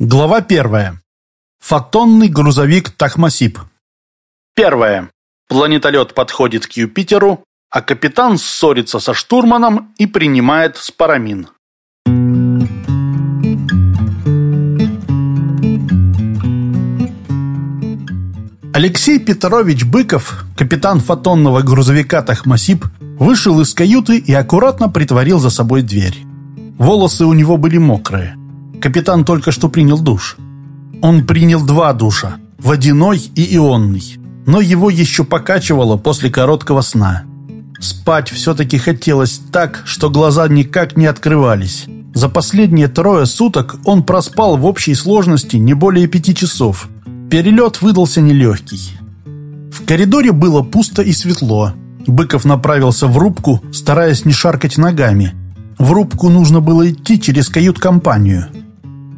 Глава первая. Фотонный грузовик Тахмасип. Первое. Планетолет подходит к Юпитеру, а капитан ссорится со штурманом и принимает спарамин. Алексей Петрович Быков, капитан фотонного грузовика Тахмасип, вышел из каюты и аккуратно притворил за собой дверь. Волосы у него были мокрые. Капитан только что принял душ. Он принял два душа, водяной и ионный, но его еще покачивало после короткого сна. Спать все-таки хотелось так, что глаза никак не открывались. За последние трое суток он проспал в общей сложности не более пяти часов. Перелет выдался нелегкий. В коридоре было пусто и светло. Быков направился в рубку, стараясь не шаркать ногами. В рубку нужно было идти через кают-компанию.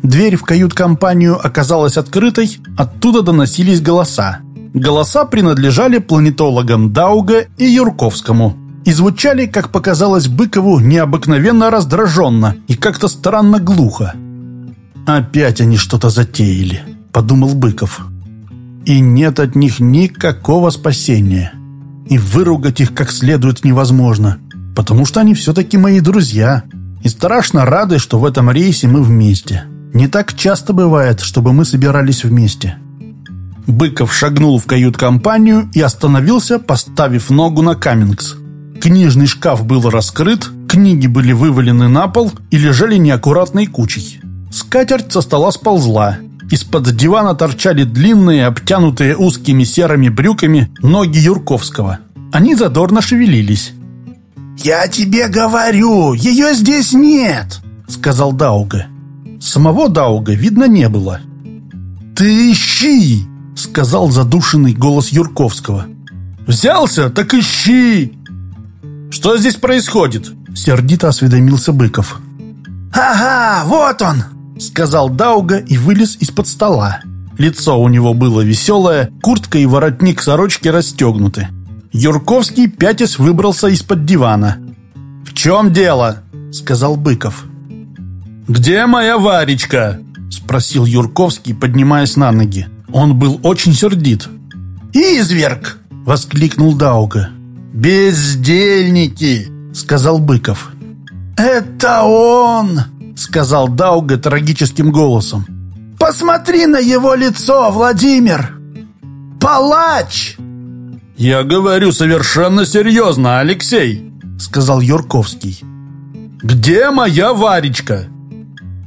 Дверь в кают-компанию оказалась открытой, оттуда доносились голоса. Голоса принадлежали планетологам Дауга и Юрковскому и звучали, как показалось Быкову, необыкновенно раздраженно и как-то странно глухо. «Опять они что-то затеяли», — подумал Быков. «И нет от них никакого спасения. И выругать их как следует невозможно, потому что они все-таки мои друзья, и страшно рады, что в этом рейсе мы вместе». Не так часто бывает, чтобы мы собирались вместе. Быков шагнул в кают-компанию и остановился, поставив ногу на Каммингс. Книжный шкаф был раскрыт, книги были вывалены на пол и лежали неаккуратной кучей. Скатерть со стола сползла. Из-под дивана торчали длинные, обтянутые узкими серыми брюками ноги Юрковского. Они задорно шевелились. «Я тебе говорю, ее здесь нет!» — сказал Дауга. Самого Дауга видно не было. «Ты ищи!» — сказал задушенный голос Юрковского. «Взялся, так ищи!» «Что здесь происходит?» — сердито осведомился Быков. «Ага, вот он!» — сказал Дауга и вылез из-под стола. Лицо у него было веселое, куртка и воротник сорочки расстегнуты. Юрковский пятясь выбрался из-под дивана. «В чем дело?» — сказал Быков. «Где моя Варечка?» – спросил Юрковский, поднимаясь на ноги. Он был очень сердит. «Изверг!» – воскликнул Дауга. «Бездельники!» – сказал Быков. «Это он!» – сказал Дауга трагическим голосом. «Посмотри на его лицо, Владимир! Палач!» «Я говорю совершенно серьезно, Алексей!» – сказал Юрковский. «Где моя Варечка?»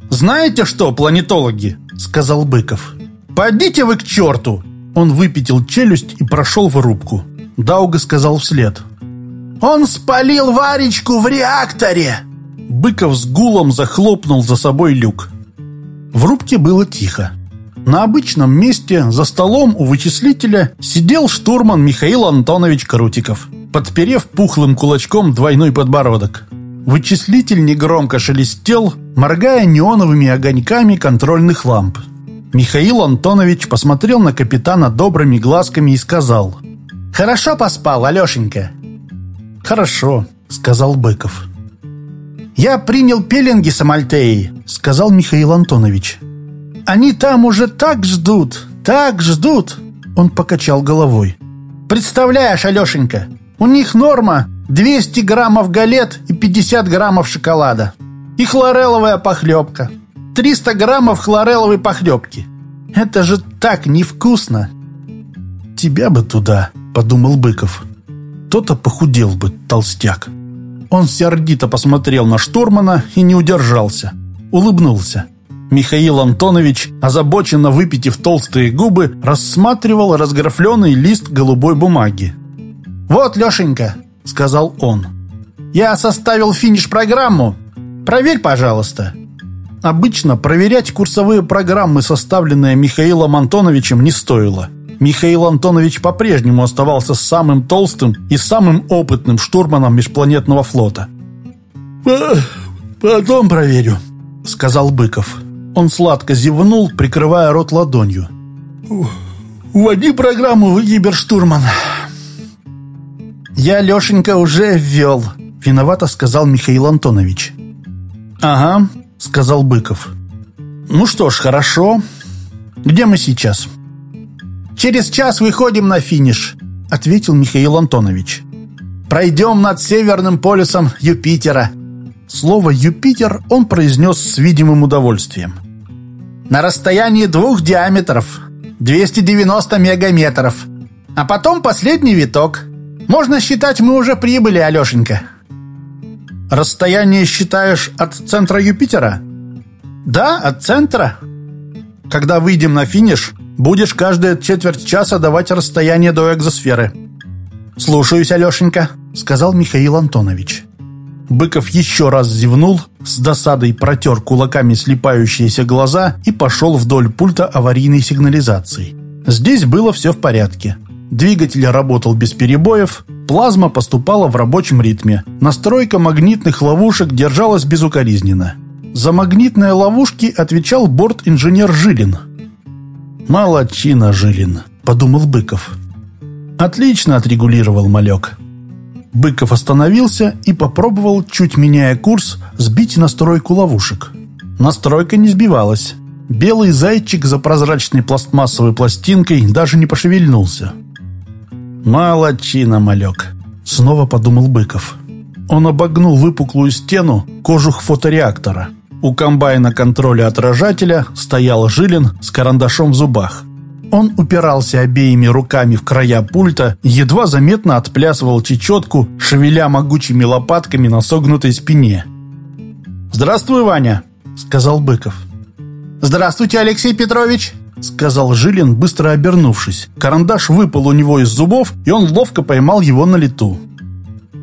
«Знаете что, планетологи?» — сказал Быков. «Пойдите вы к черту!» Он выпятил челюсть и прошел в рубку. Дауга сказал вслед. «Он спалил Варечку в реакторе!» Быков с гулом захлопнул за собой люк. В рубке было тихо. На обычном месте за столом у вычислителя сидел штурман Михаил Антонович Крутиков, подперев пухлым кулачком двойной подбородок. Вычислитель негромко шелестел, моргая неоновыми огоньками контрольных ламп. Михаил Антонович посмотрел на капитана добрыми глазками и сказал «Хорошо поспал, Алешенька?» «Хорошо», — сказал Быков. «Я принял пеленги с Амальтеей», — сказал Михаил Антонович. «Они там уже так ждут, так ждут!» Он покачал головой. «Представляешь, Алешенька, у них норма 200 граммов галет и 50 граммов шоколада. И хлореловая похлебка. 300 граммов хлореловой похлебки. Это же так невкусно. Тебя бы туда, подумал Быков. То-то похудел бы, толстяк. Он сердито посмотрел на штурмана и не удержался. Улыбнулся. Михаил Антонович, озабоченно выпитив толстые губы, рассматривал разграфленный лист голубой бумаги. «Вот, Лешенька», — сказал он, — «я составил финиш-программу. Проверь, пожалуйста». Обычно проверять курсовые программы, составленные Михаилом Антоновичем, не стоило. Михаил Антонович по-прежнему оставался самым толстым и самым опытным штурманом межпланетного флота. «Потом проверю», — сказал Быков. Он сладко зевнул, прикрывая рот ладонью. «Уводи программу, Гиберштурман. «Я, Лешенька, уже ввел», — виновато сказал Михаил Антонович. «Ага», — сказал Быков. «Ну что ж, хорошо. Где мы сейчас?» «Через час выходим на финиш», — ответил Михаил Антонович. «Пройдем над Северным полюсом Юпитера». Слово «Юпитер» он произнес с видимым удовольствием. «На расстоянии двух диаметров, 290 мегаметров. А потом последний виток. Можно считать, мы уже прибыли, Алешенька». «Расстояние считаешь от центра Юпитера?» «Да, от центра. Когда выйдем на финиш, будешь каждые четверть часа давать расстояние до экзосферы». «Слушаюсь, Алешенька», — сказал Михаил Антонович. Быков еще раз зевнул, с досадой протер кулаками слепающиеся глаза и пошел вдоль пульта аварийной сигнализации. Здесь было все в порядке. Двигатель работал без перебоев, плазма поступала в рабочем ритме, настройка магнитных ловушек держалась безукоризненно. За магнитные ловушки отвечал борт-инженер Жилин. «Молодчина, Жилин», — подумал Быков. «Отлично отрегулировал малек». Быков остановился и попробовал, чуть меняя курс, сбить настройку ловушек. Настройка не сбивалась. Белый зайчик за прозрачной пластмассовой пластинкой даже не пошевельнулся. «Молодчина, малек», — снова подумал Быков. Он обогнул выпуклую стену, кожух фотореактора. У комбайна контроля отражателя стоял Жилин с карандашом в зубах. Он упирался обеими руками в края пульта едва заметно отплясывал чечетку, шевеля могучими лопатками на согнутой спине. «Здравствуй, Ваня!» — сказал Быков. «Здравствуйте, Алексей Петрович!» — сказал Жилин, быстро обернувшись. Карандаш выпал у него из зубов, и он ловко поймал его на лету.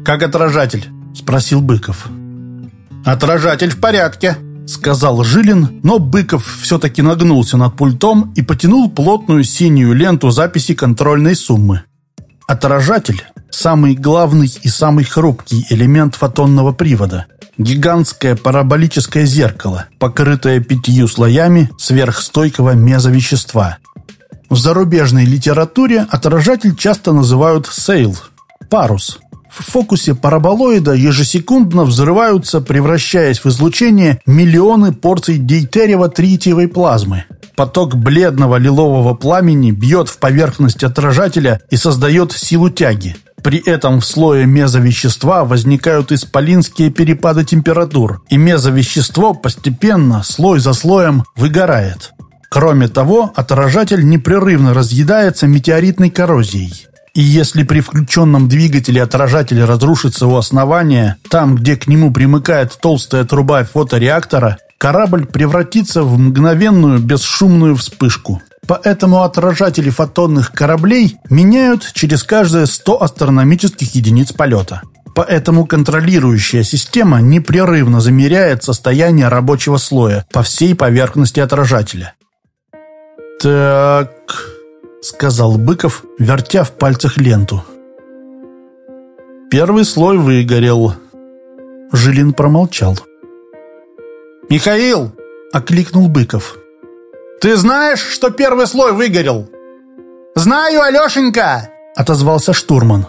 «Как отражатель?» — спросил Быков. «Отражатель в порядке», — сказал Жилин, но Быков все-таки нагнулся над пультом и потянул плотную синюю ленту записи контрольной суммы. Отражатель — самый главный и самый хрупкий элемент фотонного привода. Гигантское параболическое зеркало, покрытое пятью слоями сверхстойкого мезовещества. В зарубежной литературе отражатель часто называют «sail» — «парус». В фокусе параболоида ежесекундно взрываются, превращаясь в излучение, миллионы порций дейтериево-тритиевой плазмы. Поток бледного лилового пламени бьет в поверхность отражателя и создает силу тяги. При этом в слое мезовещества возникают исполинские перепады температур, и мезовещество постепенно, слой за слоем, выгорает. Кроме того, отражатель непрерывно разъедается метеоритной коррозией. И если при включенном двигателе отражатель разрушится у основания, там, где к нему примыкает толстая труба фотореактора, корабль превратится в мгновенную бесшумную вспышку. Поэтому отражатели фотонных кораблей меняют через каждые 100 астрономических единиц полета. Поэтому контролирующая система непрерывно замеряет состояние рабочего слоя по всей поверхности отражателя. «Так...» сказал Быков, вертя в пальцах ленту. Первый слой выгорел. Жилин промолчал. «Михаил!» — окликнул Быков. «Ты знаешь, что первый слой выгорел?» «Знаю, Алешенька!» — отозвался штурман.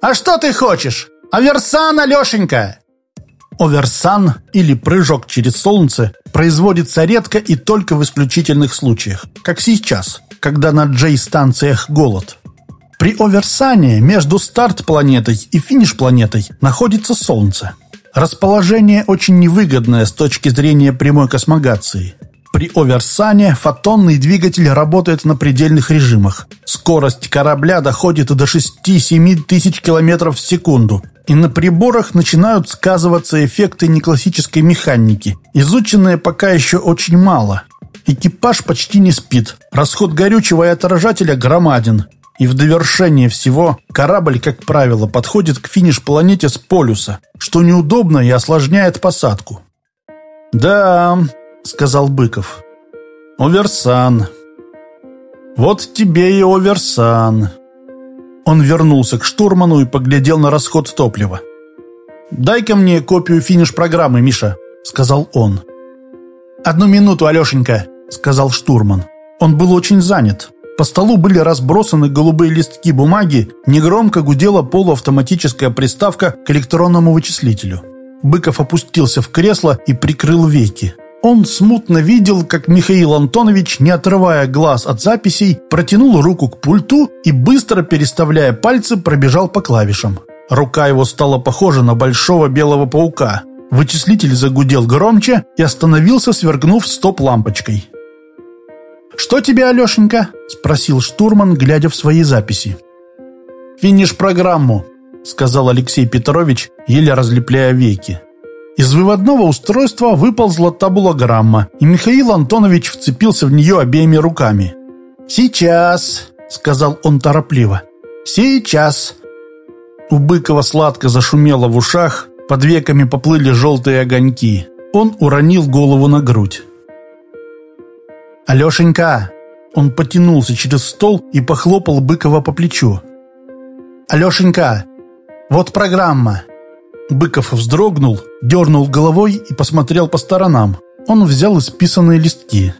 «А что ты хочешь? Аверсан, Алешенька!» Оверсан или прыжок через солнце производится редко и только в исключительных случаях, как сейчас, когда на Джей-станциях голод. При оверсане между старт-планетой и финиш-планетой находится Солнце. Расположение очень невыгодное с точки зрения прямой космогации. При оверсане фотонный двигатель работает на предельных режимах. Скорость корабля доходит до 6-7 тысяч километров в секунду. И на приборах начинают сказываться эффекты неклассической механики, изученные пока еще очень мало – Экипаж почти не спит. Расход горючего и отражателя громаден. И в довершение всего корабль, как правило, подходит к финиш-планете с полюса, что неудобно и осложняет посадку. «Да», — сказал Быков, — «Оверсан». «Вот тебе и Оверсан». Он вернулся к штурману и поглядел на расход топлива. «Дай-ка мне копию финиш-программы, Миша», — сказал он. «Одну минуту, Алешенька», — сказал штурман. Он был очень занят. По столу были разбросаны голубые листки бумаги, негромко гудела полуавтоматическая приставка к электронному вычислителю. Быков опустился в кресло и прикрыл веки. Он смутно видел, как Михаил Антонович, не отрывая глаз от записей, протянул руку к пульту и, быстро переставляя пальцы, пробежал по клавишам. Рука его стала похожа на большого белого паука. Вычислитель загудел громче и остановился, свергнув стоп-лампочкой. «Что тебе, Алешенька?» – спросил штурман, глядя в свои записи. «Финиш программу», – сказал Алексей Петрович, еле разлепляя веки. Из выводного устройства выползла табулограмма, и Михаил Антонович вцепился в нее обеими руками. «Сейчас», — сказал он торопливо, — «сейчас». У Быкова сладко зашумело в ушах, под веками поплыли желтые огоньки. Он уронил голову на грудь. «Алешенька!» Он потянулся через стол и похлопал Быкова по плечу. «Алешенька, вот программа. Быков вздрогнул, дернул головой и посмотрел по сторонам. Он взял исписанные листки.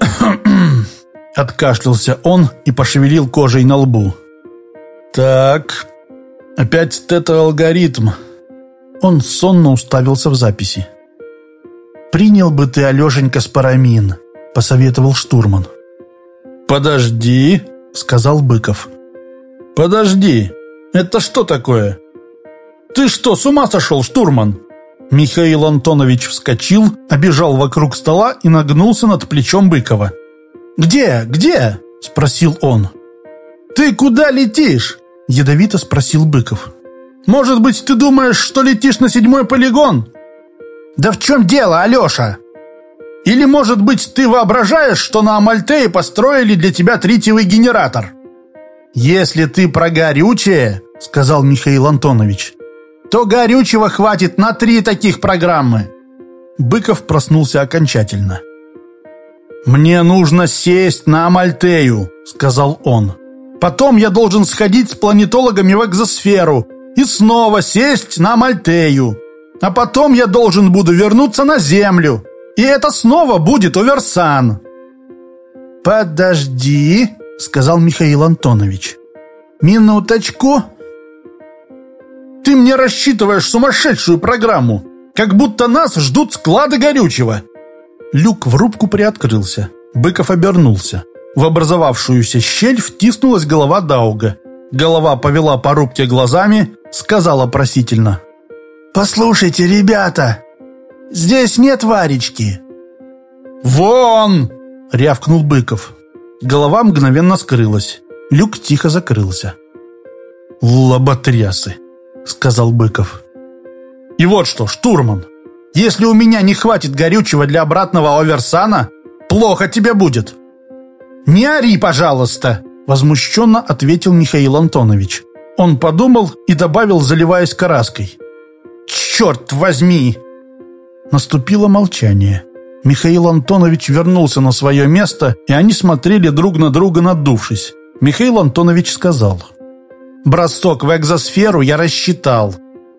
Откашлялся он и пошевелил кожей на лбу. «Так, опять тета-алгоритм». Он сонно уставился в записи. «Принял бы ты, Алешенька, спарамин», — посоветовал штурман. «Подожди», — сказал Быков. «Подожди, это что такое?» «Ты что, с ума сошел, штурман?» Михаил Антонович вскочил, обежал вокруг стола и нагнулся над плечом Быкова. «Где? Где?» – спросил он. «Ты куда летишь?» – ядовито спросил Быков. «Может быть, ты думаешь, что летишь на седьмой полигон?» «Да в чем дело, Алеша?» «Или, может быть, ты воображаешь, что на Амальтее построили для тебя тритиевый генератор?» «Если ты про горючее», — сказал Михаил Антонович, то горючего хватит на три таких программы. Быков проснулся окончательно. «Мне нужно сесть на Амальтею», — сказал он. «Потом я должен сходить с планетологами в экзосферу и снова сесть на Амальтею. А потом я должен буду вернуться на Землю. И это снова будет Оверсан». «Подожди», — сказал Михаил Антонович. «Минуточку». Ты мне рассчитываешь сумасшедшую программу, как будто нас ждут склады горючего. Люк в рубку приоткрылся. Быков обернулся. В образовавшуюся щель втиснулась голова Дауга. Голова повела по рубке глазами, сказала просительно. «Послушайте, ребята, здесь нет Варечки». «Вон!» — рявкнул Быков. Голова мгновенно скрылась. Люк тихо закрылся. «Лоботрясы!» — сказал Быков. «И вот что, штурман, если у меня не хватит горючего для обратного оверсана, плохо тебе будет». «Не ори, пожалуйста!» — возмущенно ответил Михаил Антонович. Он подумал и добавил, заливаясь краской. «Черт возьми!» Наступило молчание. Михаил Антонович вернулся на свое место, и они смотрели друг на друга, надувшись. Михаил Антонович сказал... Бросок в экзосферу я рассчитал.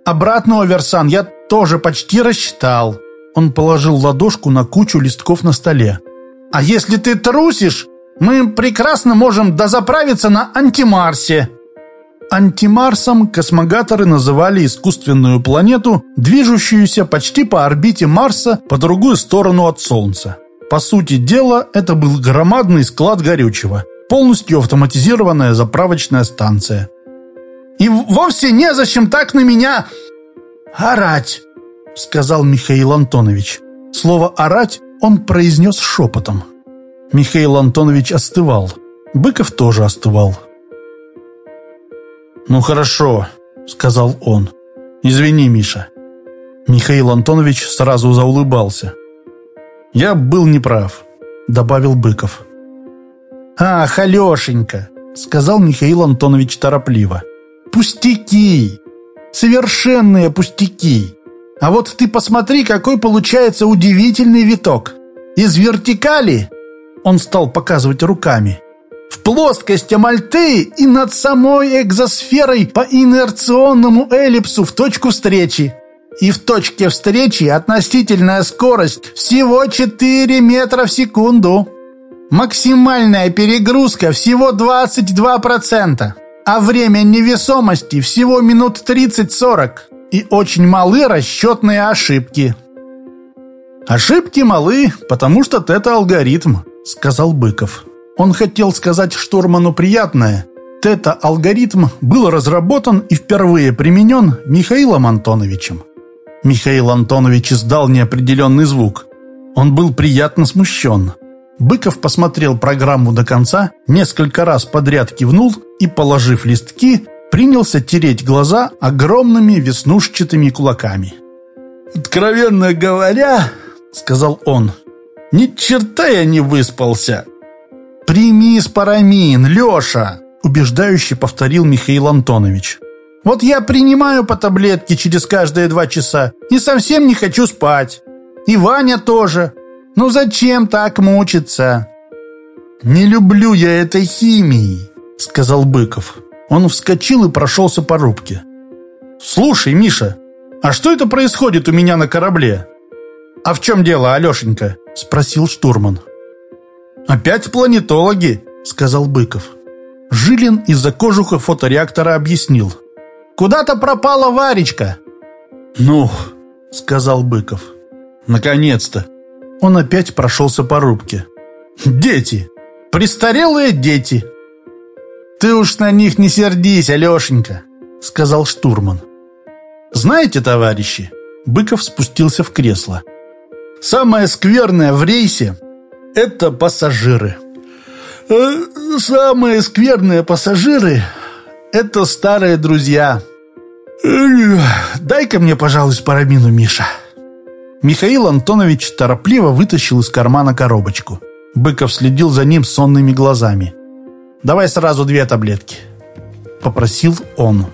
Обратного Версан я тоже почти рассчитал. Он положил ладошку на кучу листков на столе. А если ты трусишь, мы прекрасно можем дозаправиться на антимарсе. Антимарсом космогаторы называли искусственную планету, движущуюся почти по орбите Марса по другую сторону от Солнца. По сути дела, это был громадный склад горючего, полностью автоматизированная заправочная станция. И вовсе незачем так на меня орать, сказал Михаил Антонович. Слово «орать» он произнес шепотом. Михаил Антонович остывал. Быков тоже остывал. «Ну хорошо», — сказал он. «Извини, Миша». Михаил Антонович сразу заулыбался. «Я был неправ», — добавил Быков. «Ах, Алешенька», — сказал Михаил Антонович торопливо. Пустяки! Совершенные пустяки! А вот ты посмотри, какой получается удивительный виток. Из вертикали, он стал показывать руками, в плоскость Амальты и над самой экзосферой по инерционному эллипсу в точку встречи. И в точке встречи относительная скорость всего 4 метра в секунду. Максимальная перегрузка всего 22% а время невесомости всего минут 30-40 и очень малы расчетные ошибки. Ошибки малы, потому что это алгоритм, сказал Быков. Он хотел сказать штурману приятное. Тета-алгоритм был разработан и впервые применен Михаилом Антоновичем. Михаил Антонович издал неопределенный звук. Он был приятно смущен. Быков посмотрел программу до конца, несколько раз подряд кивнул и, положив листки, принялся тереть глаза огромными веснушчатыми кулаками. «Откровенно говоря, — сказал он, — ни черта я не выспался!» «Прими спарамин, Леша!» — убеждающе повторил Михаил Антонович. «Вот я принимаю по таблетке через каждые два часа и совсем не хочу спать. И Ваня тоже. Ну зачем так мучиться?» «Не люблю я этой химии», — сказал Быков. Он вскочил и прошелся по рубке. «Слушай, Миша, а что это происходит у меня на корабле?» «А в чем дело, Алешенька?» – спросил штурман. «Опять планетологи», – сказал Быков. Жилин из-за кожуха фотореактора объяснил. «Куда-то пропала Варечка». «Ну», – сказал Быков. «Наконец-то». Он опять прошелся по рубке. «Дети! Престарелые дети!» «Ты уж на них не сердись, Алешенька», — сказал штурман. «Знаете, товарищи...» Быков спустился в кресло. «Самое скверное в рейсе — это пассажиры. Э, самые скверные пассажиры — это старые друзья. Дай-ка мне, пожалуйста, парамину, Миша». Михаил Антонович торопливо вытащил из кармана коробочку. Быков следил за ним сонными глазами. Давай сразу две таблетки», — попросил он.